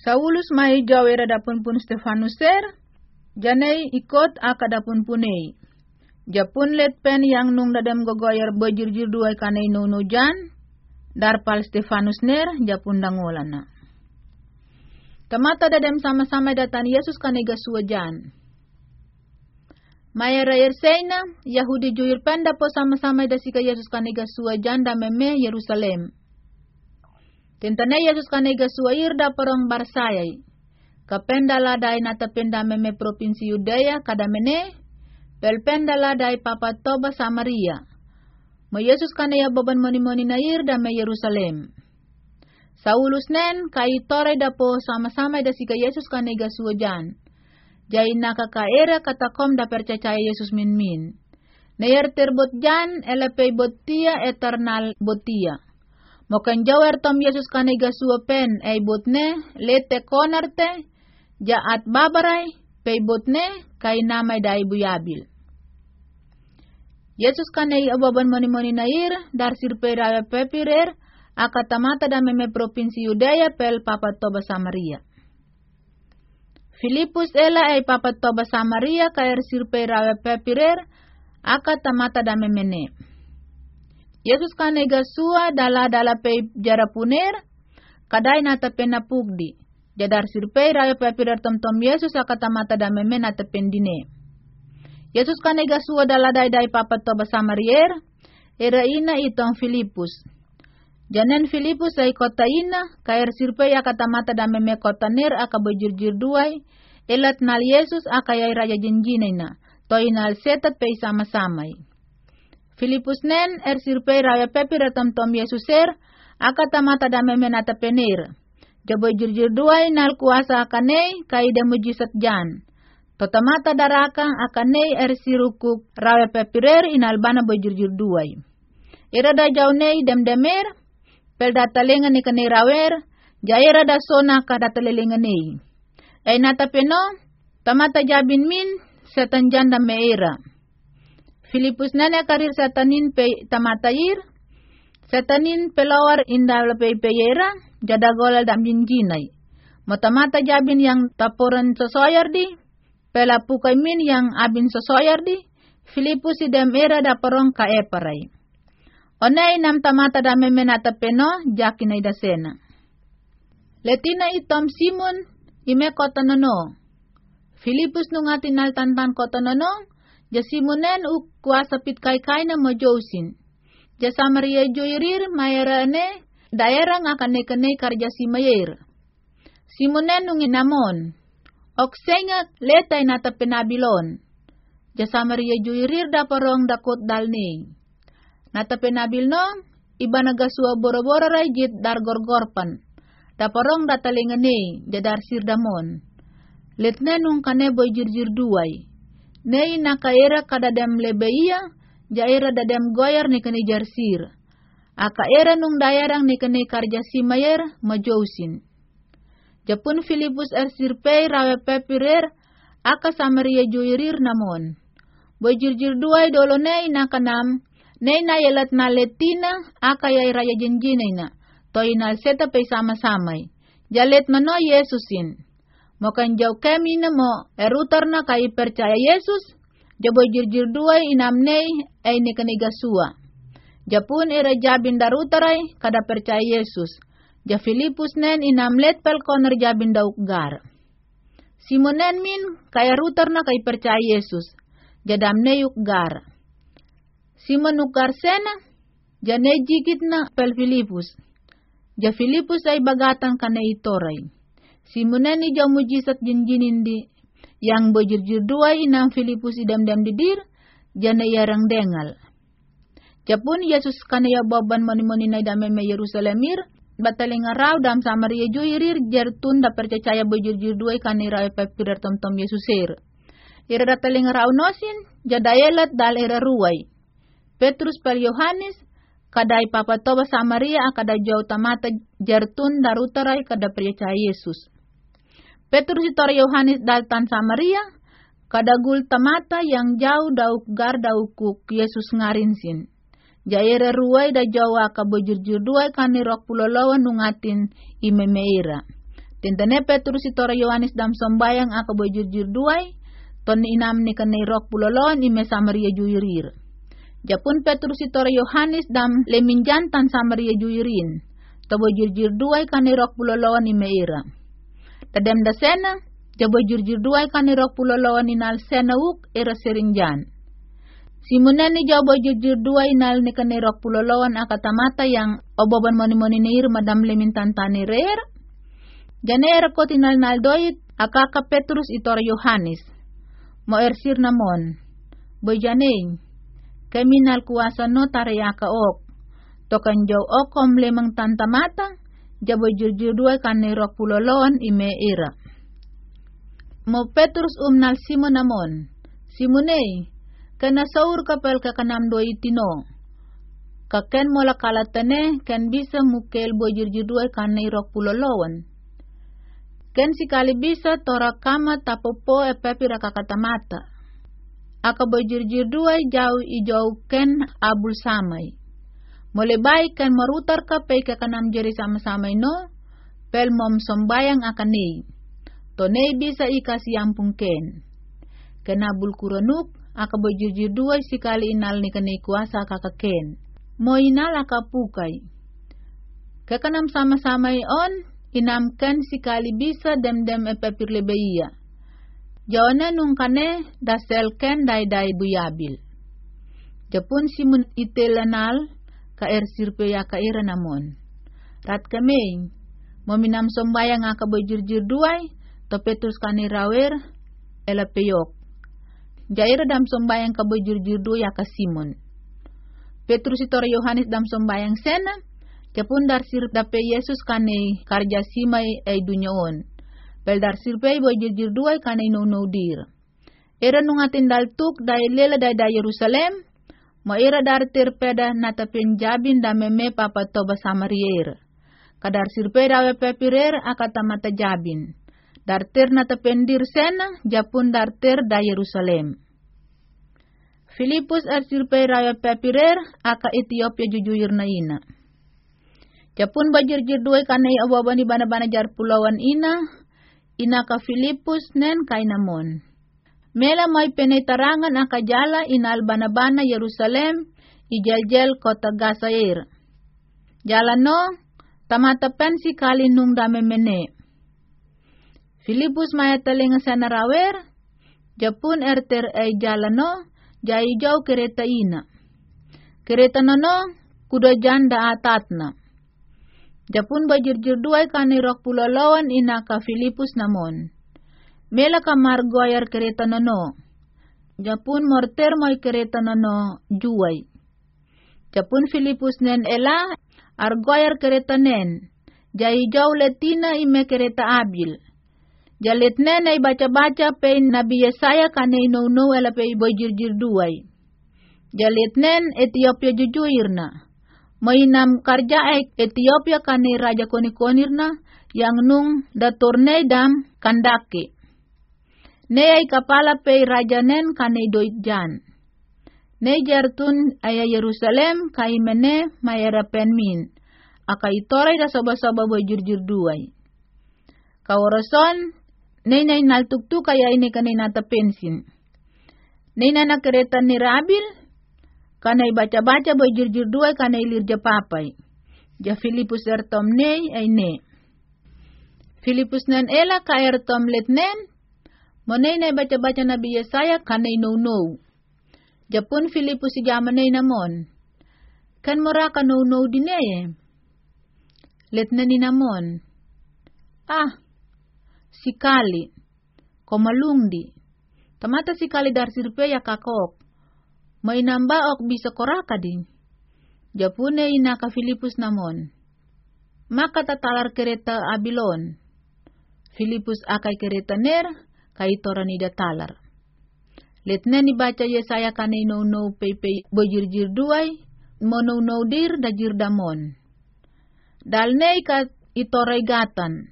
Saulus mai jawera dapun pun Stefanus ter, janei ikot akadapun punei. Japun let pen yang nung dadam gogoyer bejurjur dua kanai nunujan, darpal Stefanus ner japun dangolana. Tamata dadam sama-sama datan Yesus kanai gasuajan. Maya rayar seina, Yahudi juir penda po sama-sama dasika Yesus kanega sua janda meme Yerusalem. Tentane Yesus kanega sua irda porong barsayai. Kapenda ladai nata penda meme provinsi Yudea kadamene, pelpenda ladai papa toba Samaria. Mo Yesus kanaya boban moni-moni na irda me Yerusalem. Saulus nen kai tore dapo sama-sama dasika Yesus kanega sua jan jai nakakaera katakom da percaya Yesus min min. Nayer terbot jan elepe botia eternal botia. Mokan jawer tom Yesus kanega pen ei botne lete konarte jaat babarai pei botne kai namai dai buyabil. Yesus kanei ababan moni-moni nair dar sirpe raya pepirer akatamata da meme provinsi Yudea pel papa toba Samaria. Filipus ela ay papatoba Samaria kair sirpay rawe pepirer aka tamata dame mene. Yesus kane gasua dala dala pe jarapuner kadai nata pena pugdi. Jadar sirpay rawe pepirer tom tom Yesus aka tamata dame mene nata pendine. Yesus kane gasua dala dai dai papatoba Samarier era ina itong Filipus. Janen Filipus ay kota ina, kair sirpe ya kata mata da meme kota ner aka bejurjur duai, elat nal Yesus aka yai raja jenjina to inal setat pe sama-samai. Filipus nen er sirpe raya pepi ratam tom Yesus er, aka tamata da meme nata penir. Jabo jurjur duai nal kuasa akanei kai da mujisat jan. Totamata daraka akanei er sirukuk raya pepirer inal bana bojurjur duai. Ira da jaunei dem demer, pel datalengan ni kani rawer, jaira da sona ka ni. Ay natapeno, tamata jabin min, setan janda meira. Filipus nane karir setanin pe tamatayir, setanin pelawar inda pe peyera, jada golal dam jinjinay. Matamata jabin yang taporan sosoyar di, pela pukay min yang abin sosoyar di, Filipus idam era da parong ka eparay. Onay nam tamata da memenata peno, jakin ay dasena. Letina itom Simon, ime kota nono. Filipus nung atinal tantan kota nono, ja Simonen u kai kai na mojosin. Ja Samaria joirir mayarane, daerah ngakane kene karja si mayer. Simonen nung inamon, oksenga letay nata penabilon. Ja Samaria joirir da parong dakot dalne. Nata penabil no, iba nagasua boro-boro rajit dar gorgorpan. Daparong datalingane, jadar sirdamon. Letne nung kane boy jirjir duay. Nei nakaera kadadam lebeia, jaira dadam goyar ni kane jarsir. Aka era nung dayarang ni kane karja simayer majousin. Japun Filipus er sirpei rawe pepirer, aka samaria juirir namon. Boy jirjir duay dolonei nakanam, Nei na yelat na letina, aka yay raya jenjinay na. To inal seta pay sama-samay. Jalet mano Yesusin. Mokan jaw kemi na mo, erutar na kay percaya Yesus, jaboy jirjir duay inamnei ay ni kanigasua. Japun ira jabin darutaray kada percaya Yesus. Ja Filipus nen inamlet pel koner jabin daukgar. Simonen min kaya rutar na kay percaya Yesus. Jadamne yukgar. Simon ukarsena, jane jikit na pel Filipus. Ja Filipus ay bagatan kana itoray. Simonen ni ja mujisat jinjinin di, yang bojurjur dua inang Filipus idam-dam didir, jane yarang dengal. Japun Yesus kana ya baban moni-moni na idame me Yerusalemir, bataling araw dam Samaria juirir jertun da percaya bojurjur dua kanira pepirar tom-tom Yesusir. Ira dataling araw nosin, jadayelat dal era ruway. Petrus per Yohanes, kadai papatoba Samaria akada jauh tamata jartun darutarai kada percaya Yesus. Petrus itor Yohanes daltan Samaria, kada gul tamata yang jauh dauk gar daukuk Yesus ngarinsin. Jaira ruai da jawa ka bojurjur duai kani rok pulolawan nungatin imemeira. Tintane Petrus itora Yohanes dam sombayang aka bojurjur duai, ton inam ni kanay rok pulolon ime Samaria juirir. Japun Petrus itora Yohanes dam leminjan tan Samaria juirin, to bojurjur duai kanay rok ime ira. Tadem da sena, jabo jurjur duai kanay rok pulolon inal sena uk era serinjan. Simuneni jabo jurjur duai inal ni kanay rok pulolon akatamata yang oboban moni-moni neir madam lemintan tani rer, Janeer ko tinalnaldoyit akaka Petrus itor Yohanes. Mo ersir namon. Boy janein. Keminal kuasa no tarayaka ok. Tokan jaw okom lemang tantamata. Jabo jurjudua kanirok pulolon ime ira. Mo Petrus umnal Simon namon. Simonei. Kena saur kapel kakanam doi tino. Kaken mola kalatane ken bisa mukel bojurjudua kanirok pulolon Ken sikali bisa tora kama tapopo e pepi mata. Aka bojirjir dua jauh ijau ken abul samai. Mole baik kan marutar ka pei ke kanam jeri sama-sama ino, pel mom sombayang akan nei. Tonei bisa ikasi ampung ken. Kenabul kuranuk, aka bojirjir dua sikali inal ni kanei kuasa kakaken. Mo inal aka pukai. Kekanam sama-sama on, inamkan sikali bisa dem-dem epepir lebeia. Jawana nung kane daselken dai-dai buyabil. Japun simun itelanal ka er sirpe ya ka ira namon. Rat kame, mominam sombayang aka bojurjur duai, to petrus kani rawer, ela peyok. Jaira dam sombayang ka bojurjur duai ka Simon. Petrus itor Yohanes dam sombayang sena, Capun dar sir dape Yesus kane karja simai ay dunyaon. Pel dar sir pe boy jirjir duay kane no no dir. Era nung atin daltuk day lela day day Yerusalem, mo era dar terpeda nata penjabin da meme papa toba samarier. Kadar sirpe dawe pepirer akata mata jabin. Dar ter nata pendir sena, japun dar ter da Yerusalem. Filipus ar sirpe rawe pepirer aka Ethiopia jujuyir na ina. Japun bajir jir duwe kanai awaban di bana-bana jar pulauan ina, ina ka Filipus nen kainamon. Mela may penetarangan aka jala inal bana-bana Yerusalem, ijaljel kota Gazair. Tamata pensi kali nung dame mene. Filipus maya talinga sa narawer, Japun erter no, jai jau kereta ina. Kereta no no, kuda janda atatna. Japun kani rok pulalawan ina ka Filipus namon. Mela ka margoyar kereta nono. Japun morter moy kereta nono juai. Japun Filipus nen ela argoyar kereta nen. Jai jau letina ime kereta abil. Jalit nen ay baca-baca pe Nabi Yesaya kane no ela pe bajir-jir duai. Jalit nen Ethiopia jujuirna mainam karja ek Ethiopia kani raja koni konirna yang nung datorne dam kandake. Ne ay kapala pe raja nen kani doitjan. Ne jartun aya Yerusalem kai mene mayara penmin. Aka itoray da soba-soba boy jurjur duay. Kawaroson, ne nay naltuktuk kaya ini kanay nata pensin. Ne na kereta ni Rabil, kanai baca-baca boy jur-jur dua kanai lir ja papai. Ja Filipus er tom nei ay ne. Filipus nan ela ka er tom let nen. Monay na baca-baca nabi Yesaya kanay no no. Japun Filipus si jamanay namon. Kan mora ka no no dineye. Let namon. Ah, sikali. Komalungdi. Tamata sikali dar sirpe ya kakok may namba ok bisa koraka din. Japune ina ka Filipus namon. Maka tatalar kereta Abilon. Filipus akay kereta ner, kay toranida talar. Letna ni baca Yesaya kanay no no pepe bojirjir duay, mono no dir da jirdamon. Dalnay ka itoray gatan,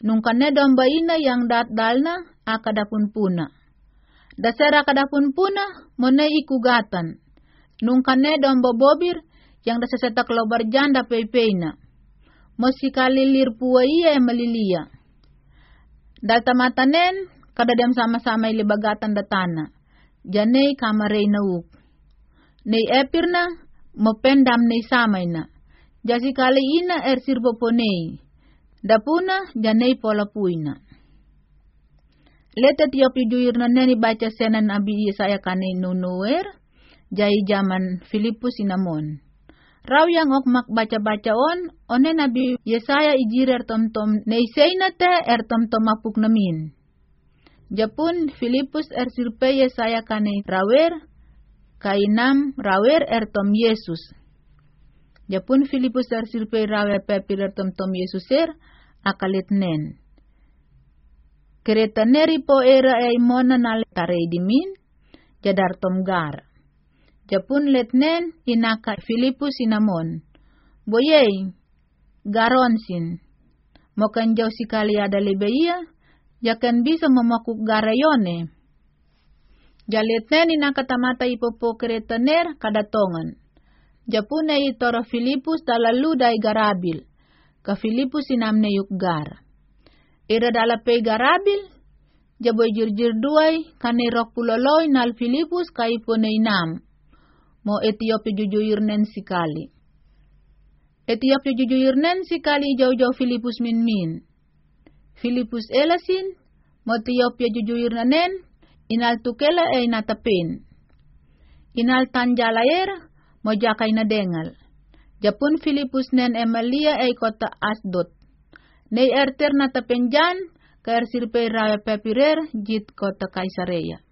nung kane domba ina yang dat dalna, akadapun puna Dasera kadapun puna monai ikugatan. Nung kane dombo bobir yang dasasetak lobar janda pepeina. Mosi kalilir pua iya e malilia. Tamatanen, kadadam sama-sama ilibagatan datana. Janay kamarey na uk. Nei epirna, mopendam nei samay na. Jasi kali ina er sirboponei. Dapuna, janay pola puina. Leta tiap juir na neni baca senan abi Yesaya kane nunuer, jai zaman Filipus inamon. Raw yang ok mak baca-baca on, one nabi Yesaya ijirer tom-tom neiseina te er tom-tom mapuk namin. Japun Filipus er sirpe Yesaya kane rawer, kainam rawer er tom Yesus. Japun Filipus er sirpe rawer pepir er tom-tom Yesus er, akalit nen. Kereta neri po era e mona nale tarei dimin, jadar tom gar. Japun letnen inaka Filipus inamon. Boyei, garonsin. Mokan jauh sikali ada lebeia, jakan bisa memakuk garayone. Jaletnen inaka tamata ipopo keretener kadatongan. Japun i toro Filipus dalalu dai garabil. Ka Filipus inamne yuk gar. Ira dala pe garabil, jaboy jirjir duai kane rok puloloy nal Filipus kaipone inam mo Ethiopia jujuyurnen sikali. Ethiopia jujuyurnen sikali jauh-jauh Filipus min min. Filipus elasin, mo Ethiopia jujuyurnen, inal tukela e inatapin. Inal tanjalayer, mo jakay na dengal. Japun Filipus nen Emalia e kota Asdot. Nei erter na tapenjan, kaer sirpe raya pepirer jit kota Kaisarea.